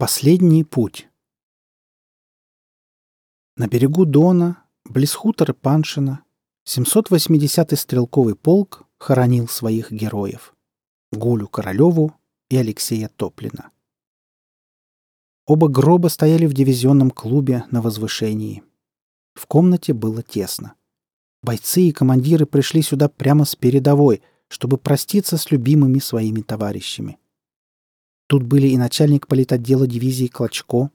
Последний путь. На берегу Дона, близ хутора Паншина, 780-й стрелковый полк хоронил своих героев — Гулю Королеву и Алексея Топлина. Оба гроба стояли в дивизионном клубе на возвышении. В комнате было тесно. Бойцы и командиры пришли сюда прямо с передовой, чтобы проститься с любимыми своими товарищами — Тут были и начальник политотдела дивизии Клочко,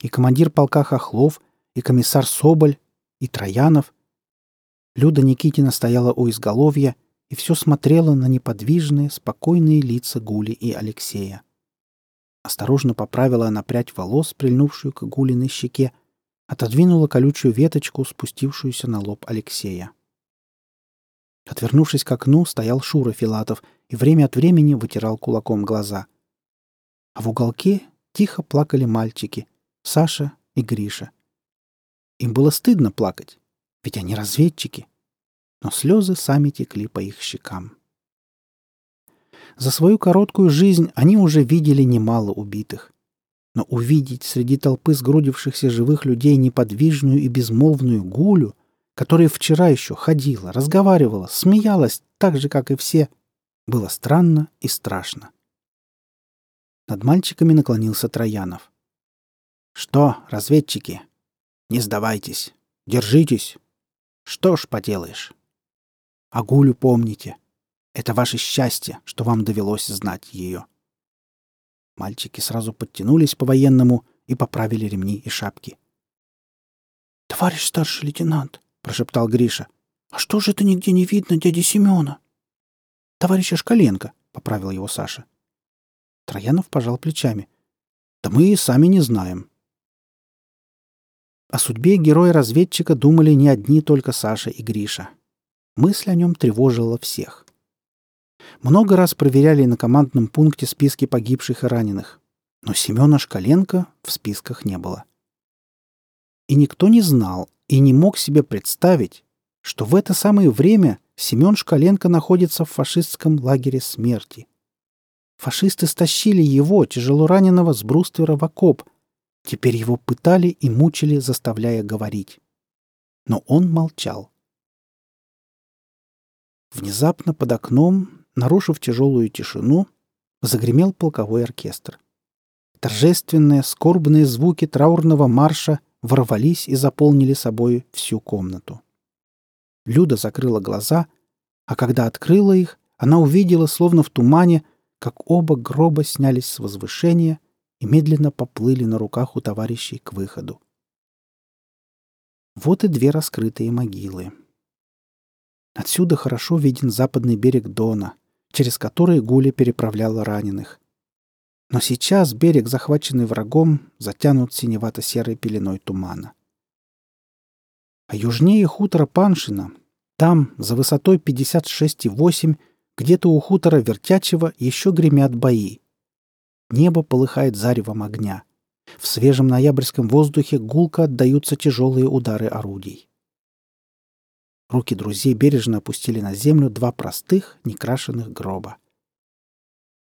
и командир полка Хохлов, и комиссар Соболь, и Троянов. Люда Никитина стояла у изголовья и все смотрела на неподвижные, спокойные лица Гули и Алексея. Осторожно поправила она прядь волос, прильнувшую к Гулиной щеке, отодвинула колючую веточку, спустившуюся на лоб Алексея. Отвернувшись к окну, стоял Шура Филатов и время от времени вытирал кулаком глаза — а в уголке тихо плакали мальчики — Саша и Гриша. Им было стыдно плакать, ведь они разведчики. Но слезы сами текли по их щекам. За свою короткую жизнь они уже видели немало убитых. Но увидеть среди толпы сгрудившихся живых людей неподвижную и безмолвную гулю, которая вчера еще ходила, разговаривала, смеялась так же, как и все, было странно и страшно. Над мальчиками наклонился Троянов. «Что, разведчики? Не сдавайтесь. Держитесь. Что ж поделаешь? Агулю помните. Это ваше счастье, что вам довелось знать ее». Мальчики сразу подтянулись по-военному и поправили ремни и шапки. «Товарищ старший лейтенант», — прошептал Гриша, — «а что же это нигде не видно дяди Семена?» «Товарища Шкаленко», — поправил его Саша. Троянов пожал плечами. «Да мы и сами не знаем». О судьбе героя-разведчика думали не одни только Саша и Гриша. Мысль о нем тревожила всех. Много раз проверяли на командном пункте списки погибших и раненых, но Семена Шкаленко в списках не было. И никто не знал и не мог себе представить, что в это самое время Семен Шкаленко находится в фашистском лагере смерти — Фашисты стащили его, тяжело раненого, с бруствера в окоп. Теперь его пытали и мучили, заставляя говорить. Но он молчал. Внезапно под окном, нарушив тяжелую тишину, загремел полковой оркестр. Торжественные, скорбные звуки траурного марша ворвались и заполнили собой всю комнату. Люда закрыла глаза, а когда открыла их, она увидела, словно в тумане, как оба гроба снялись с возвышения и медленно поплыли на руках у товарищей к выходу. Вот и две раскрытые могилы. Отсюда хорошо виден западный берег Дона, через который Гуля переправляла раненых. Но сейчас берег, захваченный врагом, затянут синевато-серой пеленой тумана. А южнее хутора Паншина, там, за высотой 56,8, где-то у хутора Вертячева еще гремят бои. Небо полыхает заревом огня. В свежем ноябрьском воздухе гулко отдаются тяжелые удары орудий. Руки друзей бережно опустили на землю два простых, некрашенных гроба.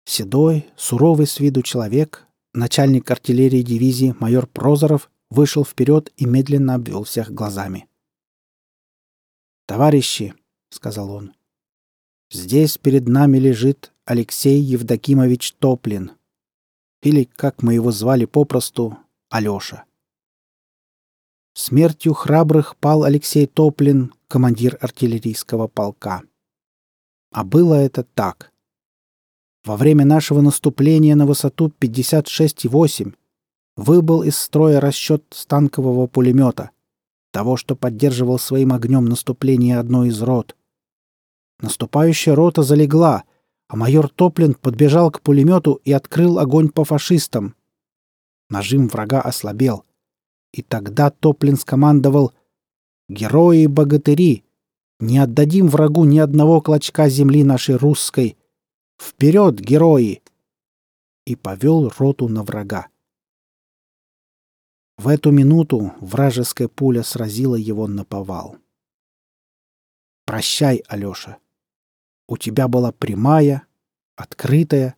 Седой, суровый с виду человек, начальник артиллерии дивизии майор Прозоров, вышел вперед и медленно обвел всех глазами. «Товарищи!» — сказал он. Здесь перед нами лежит Алексей Евдокимович Топлин. Или, как мы его звали попросту, Алёша. Смертью храбрых пал Алексей Топлин, командир артиллерийского полка. А было это так. Во время нашего наступления на высоту 56,8 выбыл из строя расчет станкового пулемета, того, что поддерживал своим огнем наступление одной из рот — Наступающая рота залегла, а майор Топлин подбежал к пулемету и открыл огонь по фашистам. Нажим врага ослабел. И тогда Топлин скомандовал «Герои и богатыри! Не отдадим врагу ни одного клочка земли нашей русской! Вперед, герои!» И повел роту на врага. В эту минуту вражеская пуля сразила его на повал. «Прощай, Алёша!» У тебя была прямая, открытая,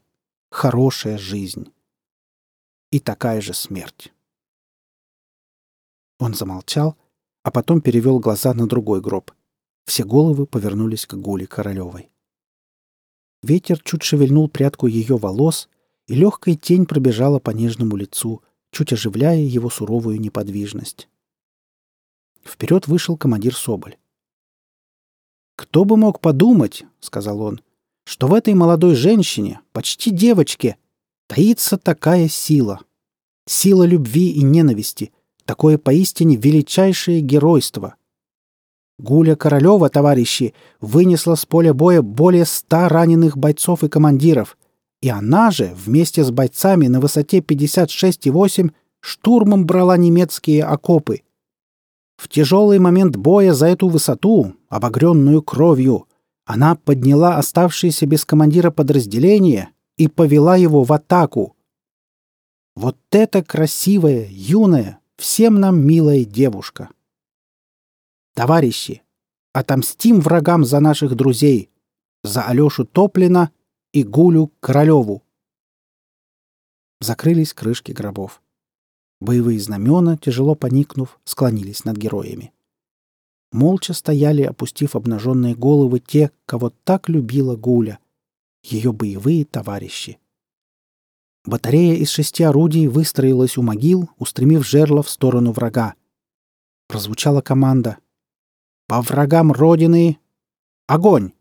хорошая жизнь. и такая же смерть. Он замолчал, а потом перевел глаза на другой гроб. Все головы повернулись к Гуле Королевой. Ветер чуть шевельнул прядку ее волос, и легкая тень пробежала по нежному лицу, чуть оживляя его суровую неподвижность. Вперед вышел командир Соболь. «Кто бы мог подумать, — сказал он, — что в этой молодой женщине, почти девочке, таится такая сила. Сила любви и ненависти, такое поистине величайшее геройство. Гуля Королева, товарищи, вынесла с поля боя более ста раненых бойцов и командиров, и она же вместе с бойцами на высоте 56,8 штурмом брала немецкие окопы. В тяжелый момент боя за эту высоту, обогренную кровью, она подняла оставшееся без командира подразделение и повела его в атаку. Вот это красивая, юная, всем нам милая девушка. Товарищи, отомстим врагам за наших друзей, за Алешу Топлина и Гулю Королеву. Закрылись крышки гробов. Боевые знамена, тяжело поникнув, склонились над героями. Молча стояли, опустив обнаженные головы те, кого так любила Гуля, ее боевые товарищи. Батарея из шести орудий выстроилась у могил, устремив жерло в сторону врага. Прозвучала команда. «По врагам Родины! Огонь!»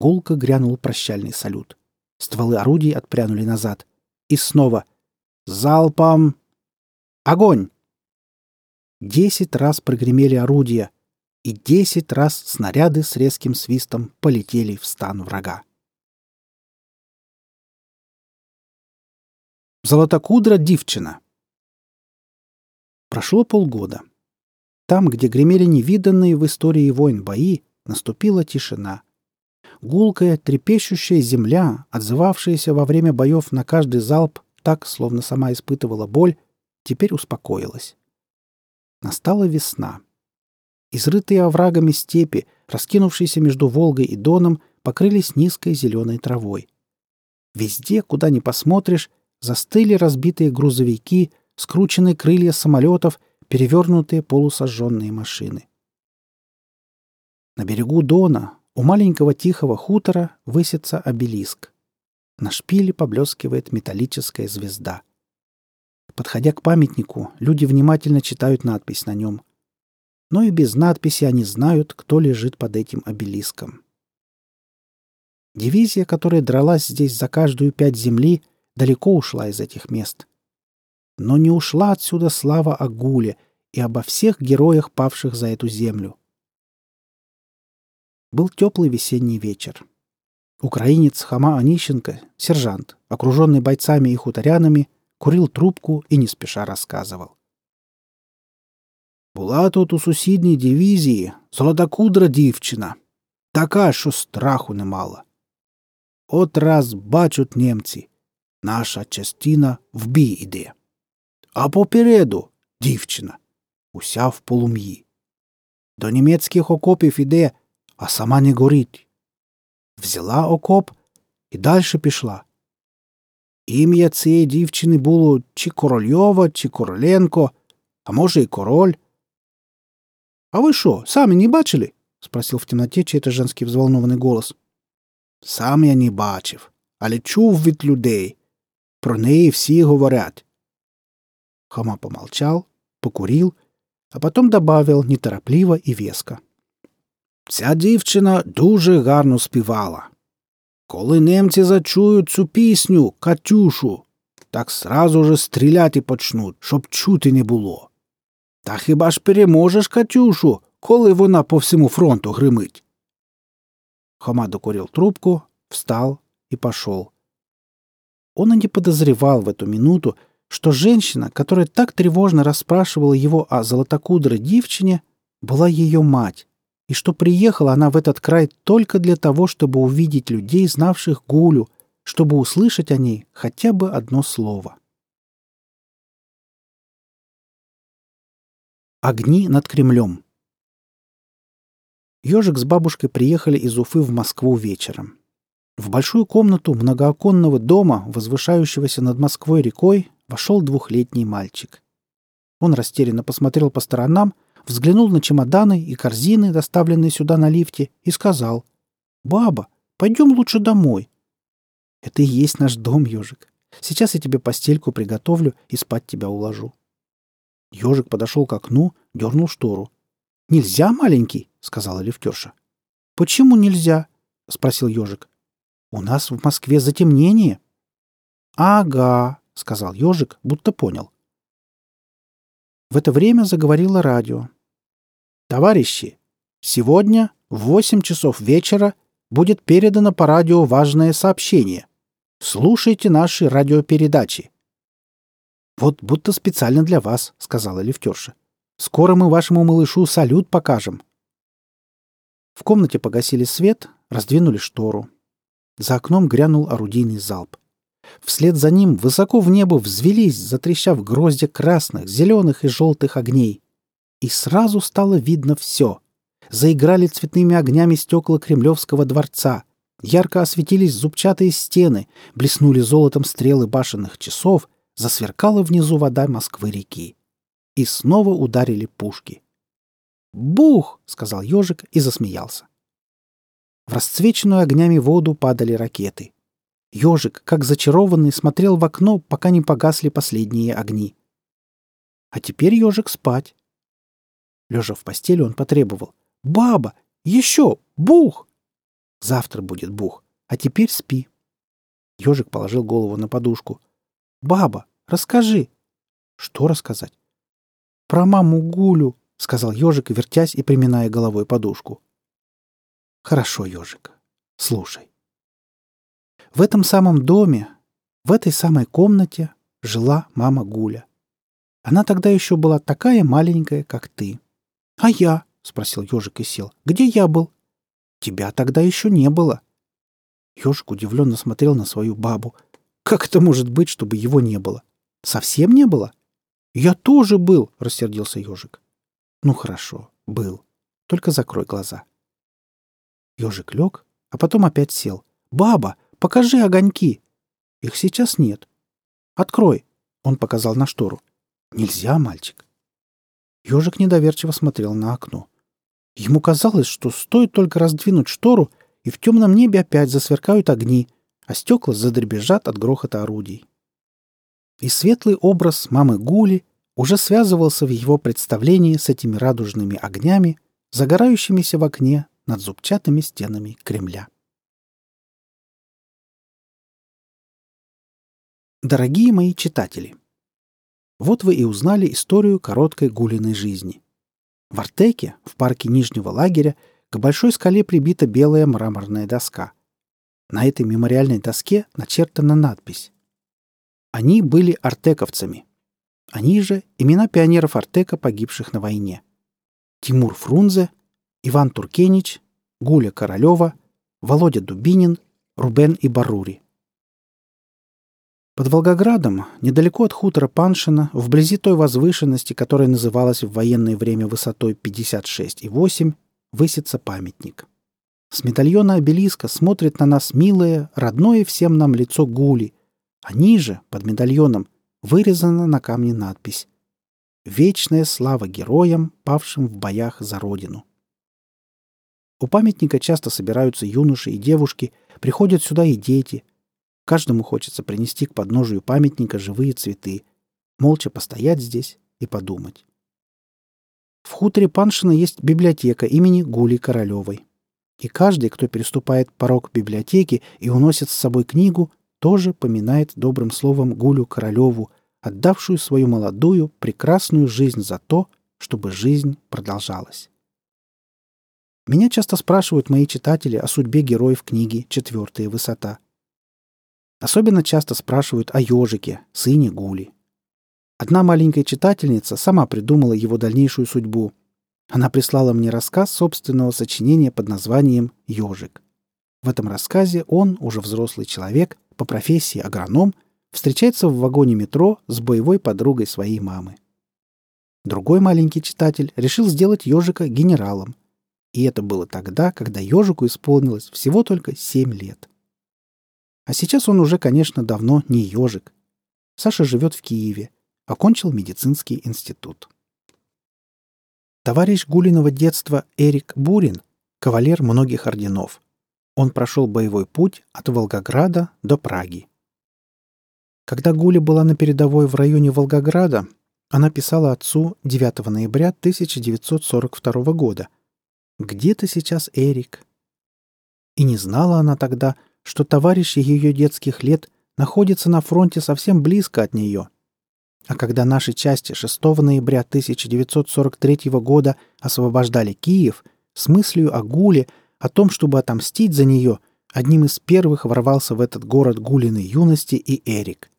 Гулко грянул прощальный салют. Стволы орудий отпрянули назад. И снова «Залпом! Огонь!» Десять раз прогремели орудия, и десять раз снаряды с резким свистом полетели в стан врага. Золотокудра дівчина. Прошло полгода. Там, где гремели невиданные в истории войн бои, наступила тишина. Гулкая, трепещущая земля, отзывавшаяся во время боев на каждый залп так, словно сама испытывала боль, теперь успокоилась. Настала весна. Изрытые оврагами степи, раскинувшиеся между Волгой и Доном, покрылись низкой зеленой травой. Везде, куда ни посмотришь, застыли разбитые грузовики, скрученные крылья самолетов, перевернутые полусожженные машины. На берегу Дона, у маленького тихого хутора, высится обелиск. На шпиле поблескивает металлическая звезда. Подходя к памятнику, люди внимательно читают надпись на нем. Но и без надписи они знают, кто лежит под этим обелиском. Дивизия, которая дралась здесь за каждую пять земли, далеко ушла из этих мест. Но не ушла отсюда слава о Гуле и обо всех героях, павших за эту землю. Был теплый весенний вечер. Украинец Хама Онищенко, сержант, окруженный бойцами и хуторянами, курил трубку і не спеша розказував. Була тут у сусідній дивізії золотокудра дівчина, така, що страху не мала. От раз бачать німці, наша частина в бій іде. А попереду дівчина, уся в полум'ї. До німецьких окопів іде, а сама не горить. Взяла окоп і далі пішла. Ім'я цієї дівчини було чи Корольова, чи Короленко, а може, і король. А ви що, самі не бачили? спросив в темноті чей-то женський взволнований голос. Сам я не бачив, але чув від людей. Про неї всі говорять. Хома помолчал, покурил, а потом добавил неторопливо і веско. Ця дівчина дуже гарно співала. Коли немці зачують цю пісню, Катюшу, так сразу же стріляти почнуть, щоб чути не було. Та хіба ж переможеш Катюшу, коли вона по всьому фронту гримить? Хома докурил трубку, встал и пошел. Он и не подозревал в эту минуту, что женщина, которая так тревожно расспрашивала его о золотокудрой девчине, была ее мать и что приехала она в этот край только для того, чтобы увидеть людей, знавших Гулю, чтобы услышать о ней хотя бы одно слово. Огни над Кремлем Ежик с бабушкой приехали из Уфы в Москву вечером. В большую комнату многооконного дома, возвышающегося над Москвой рекой, вошел двухлетний мальчик. Он растерянно посмотрел по сторонам, взглянул на чемоданы и корзины, доставленные сюда на лифте, и сказал, «Баба, пойдем лучше домой». «Это и есть наш дом, ежик. Сейчас я тебе постельку приготовлю и спать тебя уложу». Ежик подошел к окну, дернул штору. «Нельзя, маленький?» — сказала лифтерша. «Почему нельзя?» — спросил ежик. «У нас в Москве затемнение». «Ага», — сказал ежик, будто понял. В это время заговорило радио. «Товарищи, сегодня в восемь часов вечера будет передано по радио важное сообщение. Слушайте наши радиопередачи». «Вот будто специально для вас», — сказала лифтерша. «Скоро мы вашему малышу салют покажем». В комнате погасили свет, раздвинули штору. За окном грянул орудийный залп. Вслед за ним высоко в небо взвелись, затрещав гроздья красных, зеленых и желтых огней. И сразу стало видно все. Заиграли цветными огнями стекла Кремлевского дворца. Ярко осветились зубчатые стены, блеснули золотом стрелы башенных часов, засверкала внизу вода Москвы-реки. И снова ударили пушки. «Бух!» — сказал ежик и засмеялся. В расцвеченную огнями воду падали ракеты. Ежик, как зачарованный, смотрел в окно, пока не погасли последние огни. А теперь ежик спать. Лежа в постели, он потребовал. «Баба! Еще! Бух!» «Завтра будет бух, а теперь спи». Ежик положил голову на подушку. «Баба, расскажи!» «Что рассказать?» «Про маму Гулю», — сказал ежик, вертясь и приминая головой подушку. «Хорошо, ежик, слушай. В этом самом доме, в этой самой комнате жила мама Гуля. Она тогда еще была такая маленькая, как ты. — А я? — спросил ежик и сел. — Где я был? — Тебя тогда еще не было. Ежик удивленно смотрел на свою бабу. Как это может быть, чтобы его не было? Совсем не было? — Я тоже был, — рассердился ежик. — Ну хорошо, был. Только закрой глаза. Ежик лег, а потом опять сел. «Баба, Покажи огоньки. Их сейчас нет. Открой. Он показал на штору. Нельзя, мальчик. Ежик недоверчиво смотрел на окно. Ему казалось, что стоит только раздвинуть штору, и в темном небе опять засверкают огни, а стекла задребезжат от грохота орудий. И светлый образ мамы Гули уже связывался в его представлении с этими радужными огнями, загорающимися в окне над зубчатыми стенами Кремля. Дорогие мои читатели, вот вы и узнали историю короткой гулиной жизни. В Артеке, в парке Нижнего лагеря, к большой скале прибита белая мраморная доска. На этой мемориальной доске начертана надпись. Они были артековцами. Они же имена пионеров Артека, погибших на войне. Тимур Фрунзе, Иван Туркенич, Гуля Королева, Володя Дубинин, Рубен и Барури. Под Волгоградом, недалеко от хутора Паншина, вблизи той возвышенности, которая называлась в военное время высотой 56,8, высится памятник. С медальона обелиска смотрит на нас милое, родное всем нам лицо Гули, а ниже, под медальоном, вырезана на камне надпись «Вечная слава героям, павшим в боях за Родину». У памятника часто собираются юноши и девушки, приходят сюда и дети – Каждому хочется принести к подножию памятника живые цветы, молча постоять здесь и подумать. В хуторе Паншина есть библиотека имени Гули Королевой. И каждый, кто переступает порог библиотеки и уносит с собой книгу, тоже поминает добрым словом Гулю Королеву, отдавшую свою молодую, прекрасную жизнь за то, чтобы жизнь продолжалась. Меня часто спрашивают мои читатели о судьбе героев книги «Четвертая высота». Особенно часто спрашивают о ежике, сыне Гули. Одна маленькая читательница сама придумала его дальнейшую судьбу. Она прислала мне рассказ собственного сочинения под названием «Ежик». В этом рассказе он, уже взрослый человек, по профессии агроном, встречается в вагоне метро с боевой подругой своей мамы. Другой маленький читатель решил сделать ежика генералом. И это было тогда, когда ежику исполнилось всего только семь лет. А сейчас он уже, конечно, давно не ежик. Саша живет в Киеве. Окончил медицинский институт. Товарищ Гулиного детства Эрик Бурин – кавалер многих орденов. Он прошел боевой путь от Волгограда до Праги. Когда Гуля была на передовой в районе Волгограда, она писала отцу 9 ноября 1942 года. «Где ты сейчас, Эрик?» И не знала она тогда, что товарищи ее детских лет находится на фронте совсем близко от нее. А когда наши части 6 ноября 1943 года освобождали Киев, с мыслью о Гуле, о том, чтобы отомстить за нее, одним из первых ворвался в этот город Гулиной юности и Эрик.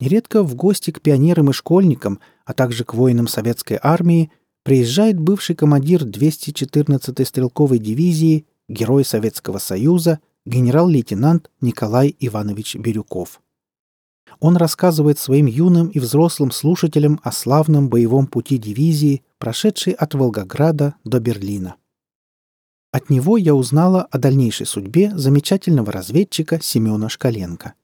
Нередко в гости к пионерам и школьникам, а также к воинам советской армии приезжает бывший командир 214-й стрелковой дивизии, герой Советского Союза – генерал-лейтенант Николай Иванович Бирюков. Он рассказывает своим юным и взрослым слушателям о славном боевом пути дивизии, прошедшей от Волгограда до Берлина. От него я узнала о дальнейшей судьбе замечательного разведчика Семена Шкаленко.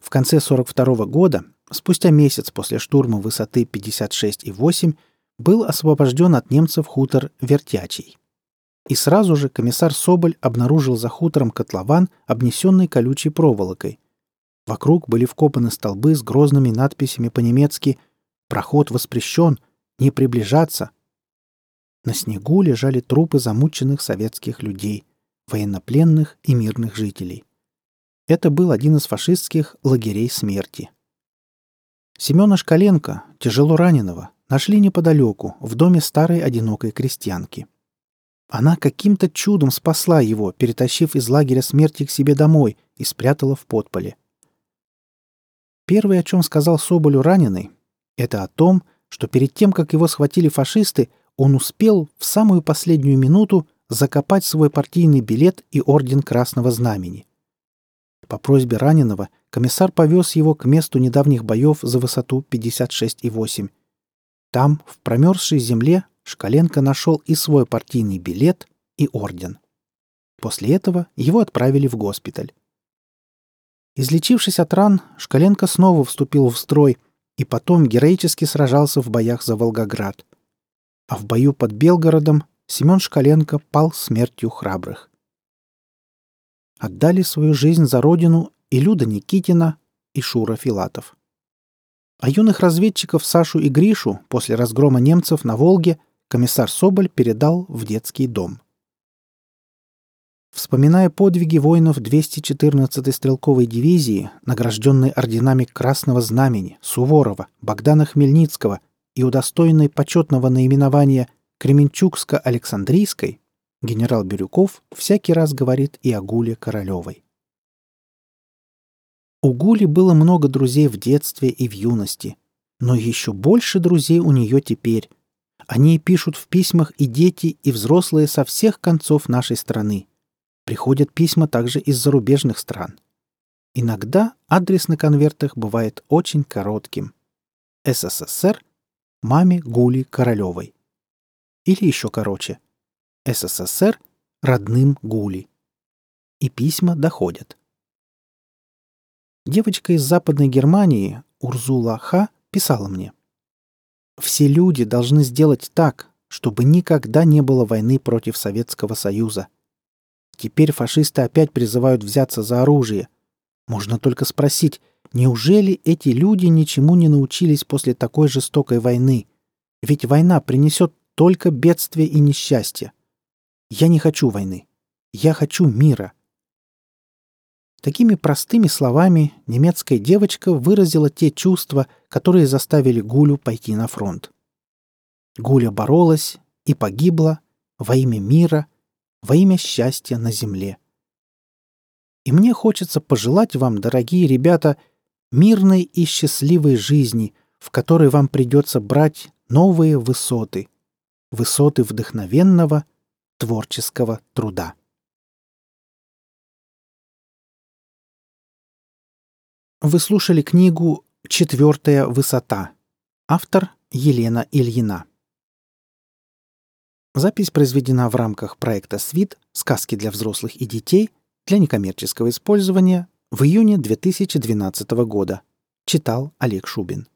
В конце 42 года, спустя месяц после штурма высоты 56,8, был освобожден от немцев хутор Вертячий. И сразу же комиссар Соболь обнаружил за хутором котлован, обнесенный колючей проволокой. Вокруг были вкопаны столбы с грозными надписями по-немецки «Проход воспрещен! Не приближаться!». На снегу лежали трупы замученных советских людей, военнопленных и мирных жителей. Это был один из фашистских лагерей смерти. Семена Шкаленко, тяжело раненого, нашли неподалеку, в доме старой одинокой крестьянки – она каким-то чудом спасла его, перетащив из лагеря смерти к себе домой и спрятала в подполе. Первое, о чем сказал Соболю раненый, это о том, что перед тем, как его схватили фашисты, он успел в самую последнюю минуту закопать свой партийный билет и орден Красного Знамени. По просьбе раненого комиссар повез его к месту недавних боев за высоту 56,8. Там, в промерзшей земле, Шкаленко нашел и свой партийный билет, и орден. После этого его отправили в госпиталь. Излечившись от ран, Шкаленко снова вступил в строй и потом героически сражался в боях за Волгоград. А в бою под Белгородом Семен Шкаленко пал смертью храбрых. Отдали свою жизнь за родину и Люда Никитина, и Шура Филатов. А юных разведчиков Сашу и Гришу после разгрома немцев на Волге – комиссар Соболь передал в детский дом. Вспоминая подвиги воинов 214-й стрелковой дивизии, награжденной орденами Красного Знамени, Суворова, Богдана Хмельницкого и удостоенной почетного наименования Кременчугско-Александрийской, генерал Бирюков всякий раз говорит и о Гуле Королевой. У Гули было много друзей в детстве и в юности, но еще больше друзей у нее теперь, о ней пишут в письмах и дети, и взрослые со всех концов нашей страны. Приходят письма также из зарубежных стран. Иногда адрес на конвертах бывает очень коротким. СССР маме Гули Королевой. Или еще короче. СССР родным Гули. И письма доходят. Девочка из Западной Германии, Урзула Ха, писала мне – все люди должны сделать так, чтобы никогда не было войны против Советского Союза. Теперь фашисты опять призывают взяться за оружие. Можно только спросить, неужели эти люди ничему не научились после такой жестокой войны? Ведь война принесет только бедствие и несчастье. Я не хочу войны. Я хочу мира. Такими простыми словами немецкая девочка выразила те чувства, которые заставили Гулю пойти на фронт. Гуля боролась и погибла во имя мира, во имя счастья на земле. И мне хочется пожелать вам, дорогие ребята, мирной и счастливой жизни, в которой вам придется брать новые высоты, высоты вдохновенного творческого труда. Вы слушали книгу «Четвертая высота». Автор Елена Ильина. Запись произведена в рамках проекта «Свит. Сказки для взрослых и детей» для некоммерческого использования в июне 2012 года. Читал Олег Шубин.